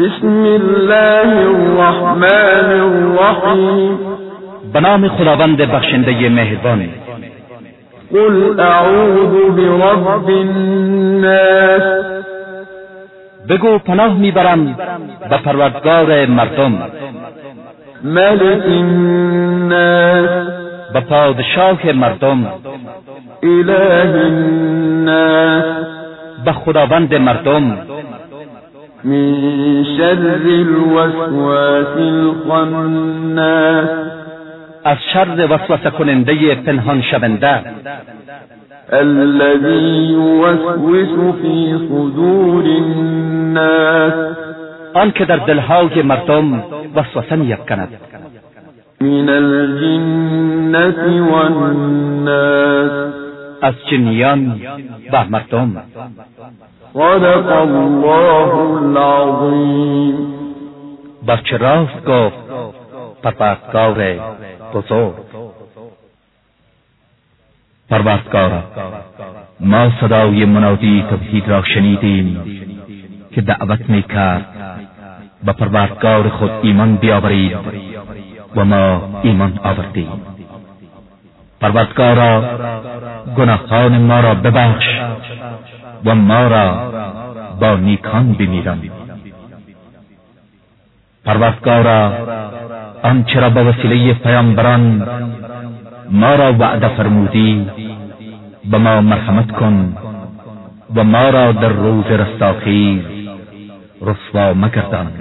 بسم الله الرحمن الرحیم به نام خداوند بخشنده مهربان. قل اعوذ برب الناس. بگو پناه می‌برم به پروردگار مردم. ملك الناس. به پادشاه مردم. اله الناس. به خداوند مردم. من شر الوسواس الخناس. از شر وسوسه کننده پنهان شونده. الذي يوسوس في صدور الناس. آن که در دلهای مردم وسوسه میافکند. من الجنة والناس. از جنیان و مردم صدق الله العظیم بچه راست گفت پروردگار بزرگ؟ پروردگارا ما صدای منادی توحید را شنیدیم که دعوت می کرد به پروردگار خود ایمان بیاورید و ما ایمان آوردیم. پروردگارا گناهان ما را ببخش و ما را با نیکان بمیرم پروردگارا آنچه را به وسیله پیامبران ما را وعده فرمودی به ما مرحمت کن و ما را در روز رستاخیز رسوا مگردان.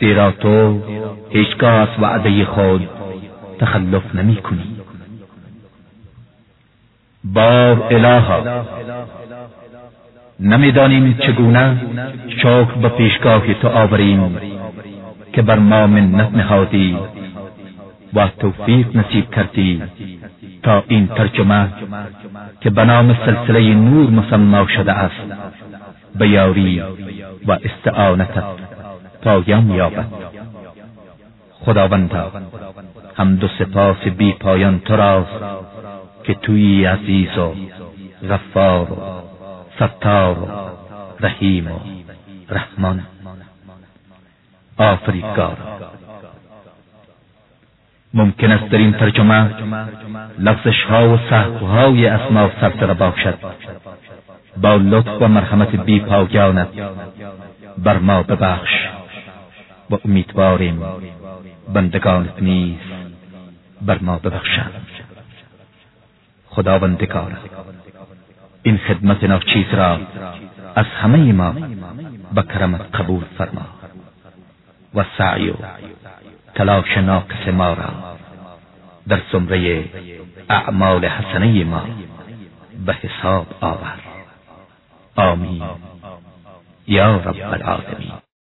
زیرا تو هیچگاه از وعده خود تخلف نمی کنی. بار الها نمی‌دانیم چگونه شکر به پیشگاه تو آوریم که بر ما منت نهادی و توفیق نصیب کردی تا این ترجمه که به نام سلسله نور مسما شده است به یاری و استعانتت پایان یابد. خداوندا حمد و سپاس بی پایان تو راست که توی عزیز و غفار و ستار و رحیم و رحمان. آفریدگار ممکن است در این ترجمه لفظش ها و های اسما سرسره باشد. با لطف و مرحمت بی پایانت بر ما ببخش و امیدواریم بندگانت نیز بر ما ببخشند. خداوندگار. این خدمت ناچیز را از همه ما به کرمت قبول فرما و سعی و تلاش ناقص ما را در سمره اعمال حسنه ما به حساب آور. آمین. یا رب العالمین.